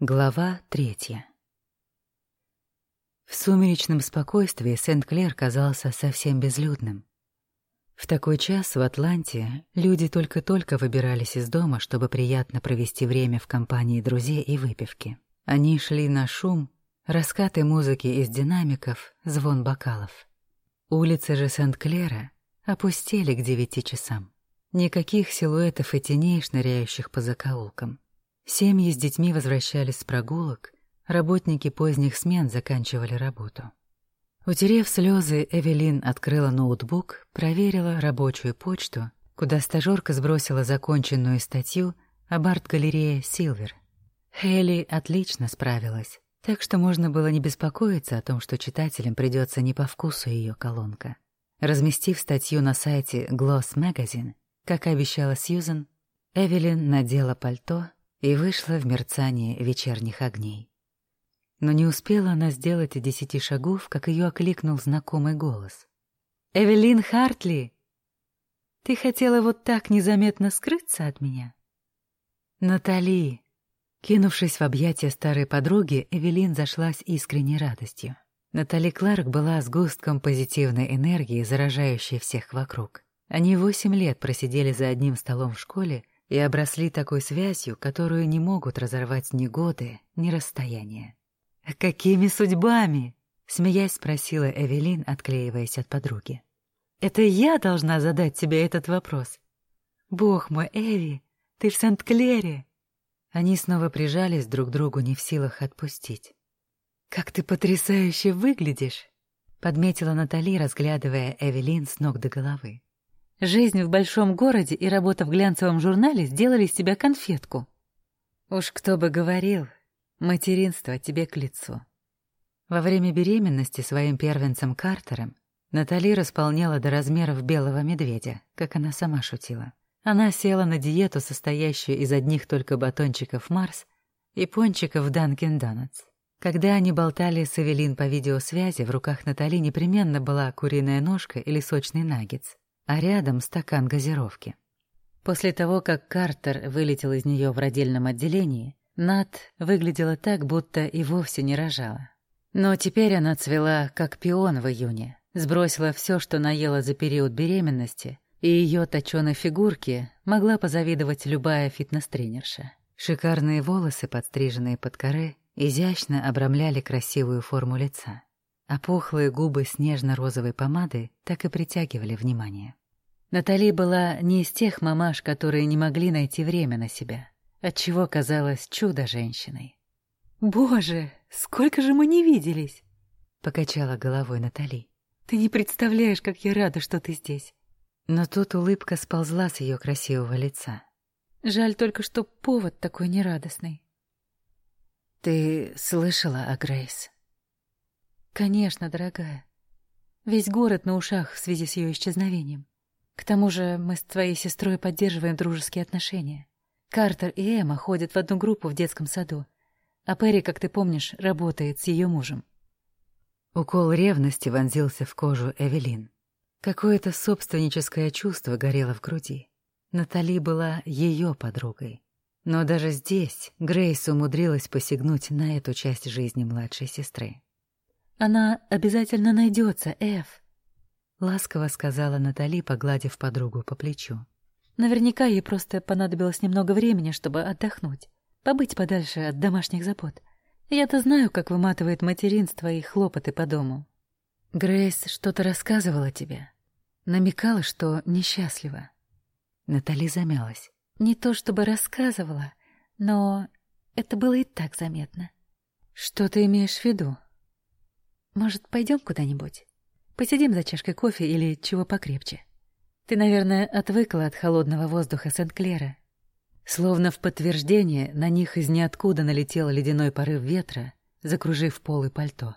Глава третья. В сумеречном спокойствии Сент-Клер казался совсем безлюдным. В такой час в Атланте люди только-только выбирались из дома, чтобы приятно провести время в компании друзей и выпивки. Они шли на шум, раскаты музыки из динамиков, звон бокалов. Улицы же Сент-Клера опустели к девяти часам. Никаких силуэтов и теней, шныряющих по закоулкам. Семьи с детьми возвращались с прогулок, работники поздних смен заканчивали работу. Утерев слезы, Эвелин открыла ноутбук, проверила рабочую почту, куда стажёрка сбросила законченную статью об арт-галерее «Силвер». Хейли отлично справилась, так что можно было не беспокоиться о том, что читателям придется не по вкусу ее колонка. Разместив статью на сайте Gloss Magazine, как и обещала Сьюзен, Эвелин надела пальто и вышла в мерцание вечерних огней. Но не успела она сделать и десяти шагов, как ее окликнул знакомый голос. «Эвелин Хартли! Ты хотела вот так незаметно скрыться от меня?» «Натали!» Кинувшись в объятия старой подруги, Эвелин зашлась искренней радостью. Натали Кларк была сгустком позитивной энергии, заражающей всех вокруг. Они восемь лет просидели за одним столом в школе и обросли такой связью, которую не могут разорвать ни годы, ни расстояние. «Какими судьбами?» — смеясь спросила Эвелин, отклеиваясь от подруги. «Это я должна задать тебе этот вопрос. Бог мой, Эви, ты в Сент-Клере!» Они снова прижались друг к другу, не в силах отпустить. «Как ты потрясающе выглядишь!» — подметила Натали, разглядывая Эвелин с ног до головы. «Жизнь в большом городе и работа в глянцевом журнале сделали из тебя конфетку». «Уж кто бы говорил, Материнство тебе к лицу. Во время беременности своим первенцем Картером Натали располнела до размеров белого медведя, как она сама шутила. Она села на диету, состоящую из одних только батончиков Марс и пончиков Данкин Донатс. Когда они болтали с Эвелин по видеосвязи, в руках Натали непременно была куриная ножка или сочный наггетс, а рядом стакан газировки. После того, как Картер вылетел из нее в родильном отделении, Над выглядела так, будто и вовсе не рожала. Но теперь она цвела, как пион в июне, сбросила все, что наела за период беременности, и ее точеной фигурке могла позавидовать любая фитнес-тренерша. Шикарные волосы, подстриженные под коре, изящно обрамляли красивую форму лица, а пухлые губы с нежно-розовой помадой так и притягивали внимание. Натали была не из тех мамаш, которые не могли найти время на себя отчего казалась чудо-женщиной. «Боже, сколько же мы не виделись!» — покачала головой Натали. «Ты не представляешь, как я рада, что ты здесь!» Но тут улыбка сползла с ее красивого лица. «Жаль только, что повод такой нерадостный». «Ты слышала о Грейс?» «Конечно, дорогая. Весь город на ушах в связи с ее исчезновением. К тому же мы с твоей сестрой поддерживаем дружеские отношения. Картер и Эмма ходят в одну группу в детском саду, а Перри, как ты помнишь, работает с ее мужем. Укол ревности вонзился в кожу Эвелин. Какое-то собственническое чувство горело в груди. Натали была ее подругой. Но даже здесь Грейс умудрилась посягнуть на эту часть жизни младшей сестры. «Она обязательно найдется, Эв», — ласково сказала Натали, погладив подругу по плечу. Наверняка ей просто понадобилось немного времени, чтобы отдохнуть, побыть подальше от домашних забот. Я-то знаю, как выматывает материнство и хлопоты по дому. Грейс что-то рассказывала тебе. Намекала, что несчастлива. Натали замялась. Не то чтобы рассказывала, но это было и так заметно. Что ты имеешь в виду? Может, пойдем куда-нибудь? Посидим за чашкой кофе или чего покрепче? Ты, наверное, отвыкла от холодного воздуха Сент-Клера. Словно в подтверждение на них из ниоткуда налетел ледяной порыв ветра, закружив пол и пальто.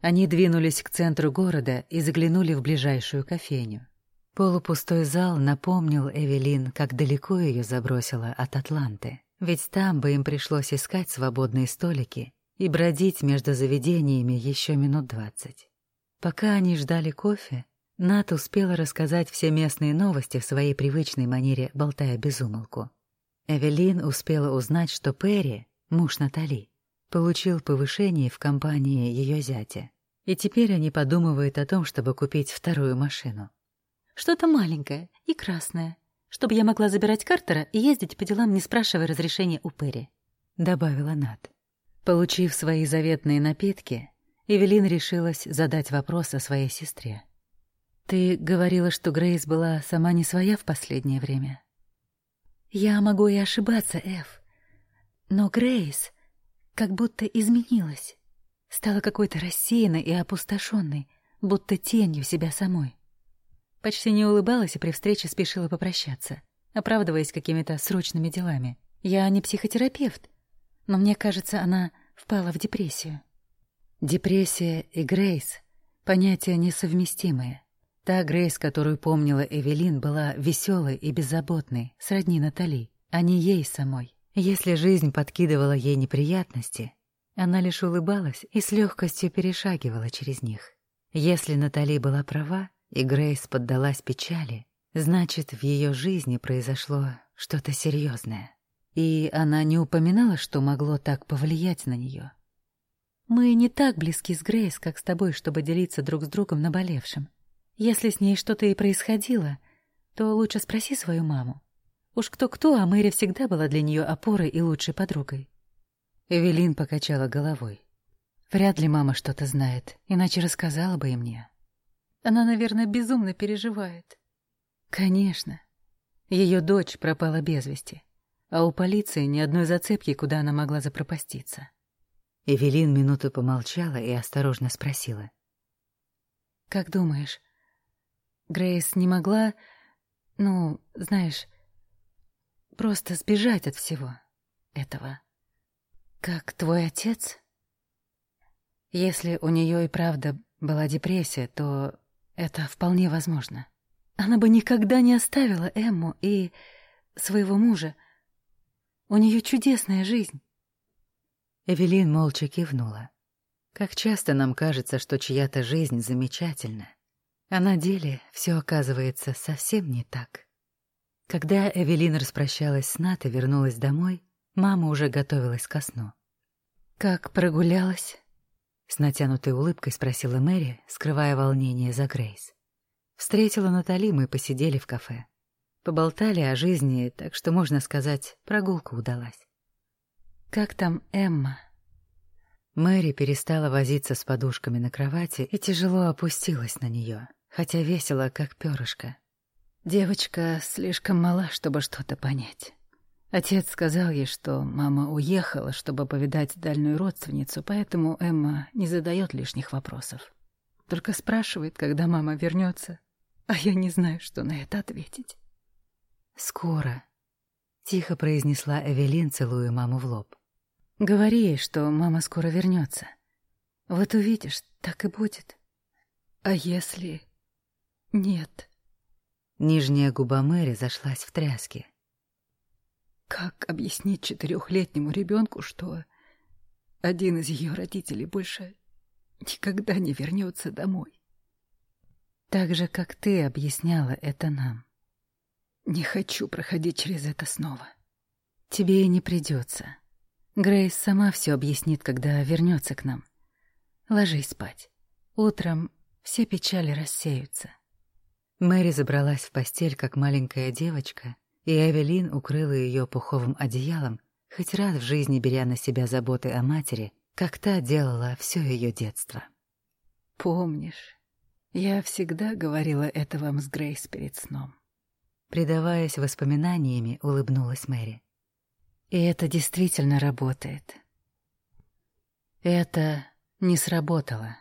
Они двинулись к центру города и заглянули в ближайшую кофейню. Полупустой зал напомнил Эвелин, как далеко ее забросило от Атланты. Ведь там бы им пришлось искать свободные столики и бродить между заведениями еще минут двадцать. Пока они ждали кофе, Нат успела рассказать все местные новости в своей привычной манере, болтая без умолку. Эвелин успела узнать, что Перри, муж Натали, получил повышение в компании ее зятя. И теперь они подумывают о том, чтобы купить вторую машину. Что-то маленькое и красное, чтобы я могла забирать Картера и ездить по делам, не спрашивая разрешения у Перри», — добавила Нат. Получив свои заветные напитки, Эвелин решилась задать вопрос о своей сестре. «Ты говорила, что Грейс была сама не своя в последнее время?» «Я могу и ошибаться, Эф. Но Грейс как будто изменилась, стала какой-то рассеянной и опустошенной, будто тенью себя самой. Почти не улыбалась и при встрече спешила попрощаться, оправдываясь какими-то срочными делами. Я не психотерапевт, но мне кажется, она впала в депрессию. Депрессия и Грейс — понятия несовместимые. Та Грейс, которую помнила Эвелин, была веселой и беззаботной, сродни Натали, а не ей самой. Если жизнь подкидывала ей неприятности, она лишь улыбалась и с легкостью перешагивала через них. Если Натали была права, и Грейс поддалась печали, значит, в ее жизни произошло что-то серьезное. И она не упоминала, что могло так повлиять на нее. «Мы не так близки с Грейс, как с тобой, чтобы делиться друг с другом наболевшим. Если с ней что-то и происходило, то лучше спроси свою маму. Уж кто-кто, а Мэри всегда была для нее опорой и лучшей подругой». Эвелин покачала головой. Вряд ли мама что-то знает, иначе рассказала бы и мне. Она, наверное, безумно переживает. Конечно. Ее дочь пропала без вести, а у полиции ни одной зацепки, куда она могла запропаститься. Эвелин минуту помолчала и осторожно спросила. «Как думаешь, Грейс не могла, ну, знаешь, просто сбежать от всего этого? Как твой отец?» Если у нее и правда была депрессия, то это вполне возможно. Она бы никогда не оставила Эмму и своего мужа. У нее чудесная жизнь. Эвелин молча кивнула. Как часто нам кажется, что чья-то жизнь замечательна, а на деле все оказывается совсем не так. Когда Эвелин распрощалась с Нат и вернулась домой, мама уже готовилась ко сну. «Как прогулялась?» С натянутой улыбкой спросила Мэри, скрывая волнение за Грейс. Встретила Натали, мы посидели в кафе. Поболтали о жизни, так что, можно сказать, прогулка удалась. «Как там Эмма?» Мэри перестала возиться с подушками на кровати и тяжело опустилась на нее, хотя весело, как перышко. Девочка слишком мала, чтобы что-то понять. Отец сказал ей, что мама уехала, чтобы повидать дальнюю родственницу, поэтому Эмма не задает лишних вопросов. Только спрашивает, когда мама вернется, а я не знаю, что на это ответить. «Скоро», — тихо произнесла Эвелин, целуя маму в лоб. «Говори ей, что мама скоро вернется. Вот увидишь, так и будет. А если... нет?» Нижняя губа Мэри зашлась в тряске. Как объяснить четырехлетнему ребенку, что один из ее родителей больше никогда не вернется домой? Так же, как ты объясняла это нам. Не хочу проходить через это снова. Тебе и не придется. Грейс сама все объяснит, когда вернется к нам. Ложись спать. Утром все печали рассеются. Мэри забралась в постель, как маленькая девочка, и Эвелин укрыла ее пуховым одеялом, хоть раз в жизни беря на себя заботы о матери, как та делала все ее детство. «Помнишь, я всегда говорила это вам с Грейс перед сном». Предаваясь воспоминаниями, улыбнулась Мэри. «И это действительно работает». Это не сработало.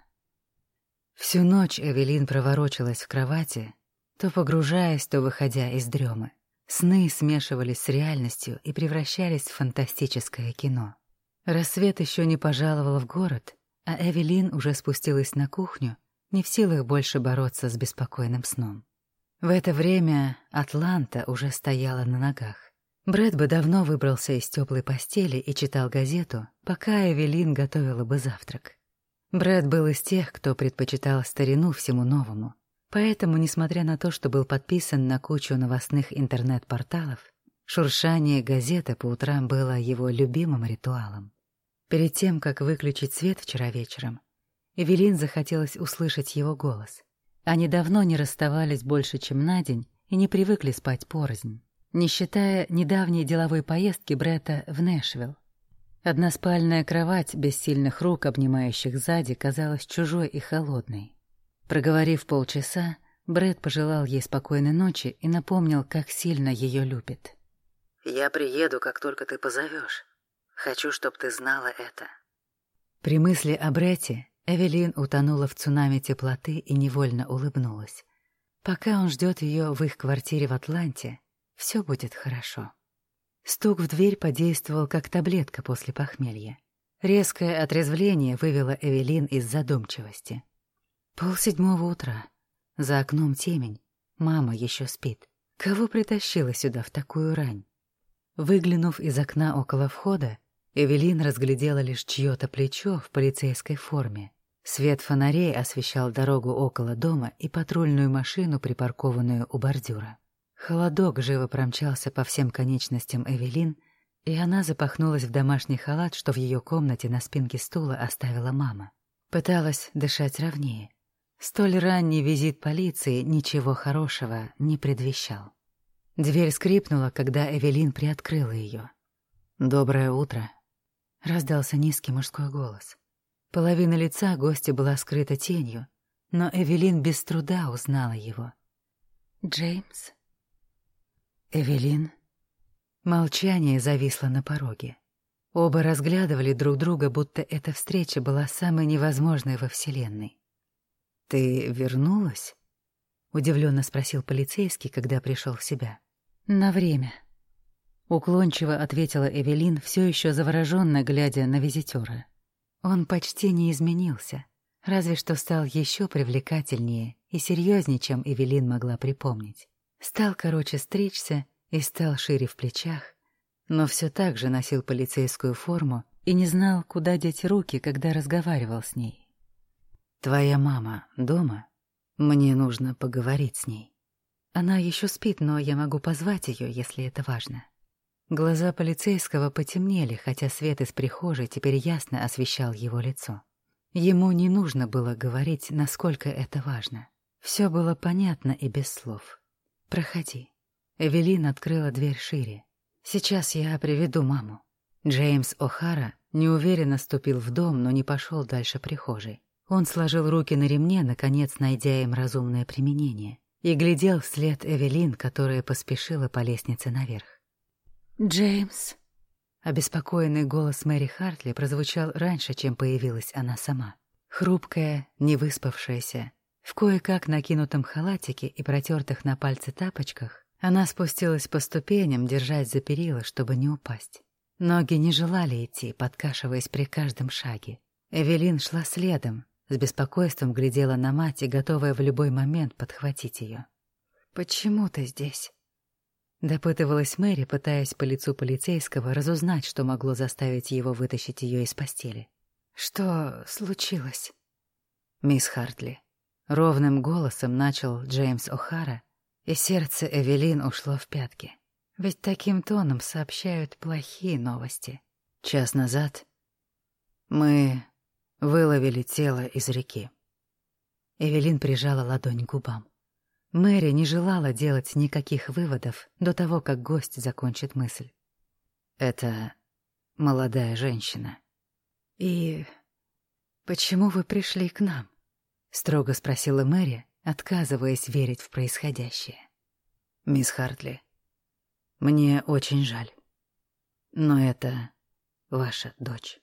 Всю ночь Эвелин проворочилась в кровати, то погружаясь, то выходя из дремы. Сны смешивались с реальностью и превращались в фантастическое кино. Рассвет еще не пожаловал в город, а Эвелин уже спустилась на кухню, не в силах больше бороться с беспокойным сном. В это время Атланта уже стояла на ногах. Брэд бы давно выбрался из теплой постели и читал газету, пока Эвелин готовила бы завтрак. Брэд был из тех, кто предпочитал старину всему новому, Поэтому, несмотря на то, что был подписан на кучу новостных интернет-порталов, Шуршание газеты по утрам было его любимым ритуалом. Перед тем, как выключить свет вчера вечером, Эвелин захотелось услышать его голос. Они давно не расставались больше, чем на день, и не привыкли спать порознь, не считая недавней деловой поездки Бретта в Нэшвилл. Односпальная кровать без сильных рук, обнимающих сзади, казалась чужой и холодной. Проговорив полчаса, Брэд пожелал ей спокойной ночи и напомнил, как сильно ее любит. «Я приеду, как только ты позовешь. Хочу, чтобы ты знала это». При мысли о Бретте Эвелин утонула в цунами теплоты и невольно улыбнулась. Пока он ждет ее в их квартире в Атланте, все будет хорошо. Стук в дверь подействовал как таблетка после похмелья. Резкое отрезвление вывело Эвелин из задумчивости. Пол седьмого утра. За окном темень. Мама еще спит. Кого притащила сюда в такую рань? Выглянув из окна около входа, Эвелин разглядела лишь чье-то плечо в полицейской форме. Свет фонарей освещал дорогу около дома и патрульную машину, припаркованную у бордюра. Холодок живо промчался по всем конечностям Эвелин, и она запахнулась в домашний халат, что в ее комнате на спинке стула оставила мама. Пыталась дышать ровнее. Столь ранний визит полиции ничего хорошего не предвещал. Дверь скрипнула, когда Эвелин приоткрыла ее. «Доброе утро», — раздался низкий мужской голос. Половина лица гостя была скрыта тенью, но Эвелин без труда узнала его. «Джеймс?» «Эвелин?» Молчание зависло на пороге. Оба разглядывали друг друга, будто эта встреча была самой невозможной во Вселенной. «Ты вернулась?» — удивленно спросил полицейский, когда пришел в себя. «На время», — уклончиво ответила Эвелин, все еще завороженно глядя на визитера. Он почти не изменился, разве что стал еще привлекательнее и серьезнее, чем Эвелин могла припомнить. Стал короче стричься и стал шире в плечах, но все так же носил полицейскую форму и не знал, куда деть руки, когда разговаривал с ней. «Твоя мама дома? Мне нужно поговорить с ней». Она еще спит, но я могу позвать ее, если это важно. Глаза полицейского потемнели, хотя свет из прихожей теперь ясно освещал его лицо. Ему не нужно было говорить, насколько это важно. Все было понятно и без слов. «Проходи». Эвелин открыла дверь шире. «Сейчас я приведу маму». Джеймс О'Хара неуверенно ступил в дом, но не пошел дальше прихожей. Он сложил руки на ремне, наконец найдя им разумное применение, и глядел вслед Эвелин, которая поспешила по лестнице наверх. «Джеймс!» Обеспокоенный голос Мэри Хартли прозвучал раньше, чем появилась она сама. Хрупкая, невыспавшаяся, в кое-как накинутом халатике и протертых на пальцы тапочках, она спустилась по ступеням, держась за перила, чтобы не упасть. Ноги не желали идти, подкашиваясь при каждом шаге. Эвелин шла следом, с беспокойством глядела на мать и готовая в любой момент подхватить ее. «Почему ты здесь?» Допытывалась Мэри, пытаясь по лицу полицейского разузнать, что могло заставить его вытащить ее из постели. «Что случилось?» «Мисс Хартли». Ровным голосом начал Джеймс О'Хара, и сердце Эвелин ушло в пятки. Ведь таким тоном сообщают плохие новости. Час назад мы Выловили тело из реки. Эвелин прижала ладонь к губам. Мэри не желала делать никаких выводов до того, как гость закончит мысль. Это молодая женщина. И почему вы пришли к нам? строго спросила Мэри, отказываясь верить в происходящее. Мисс Хартли, мне очень жаль. Но это ваша дочь.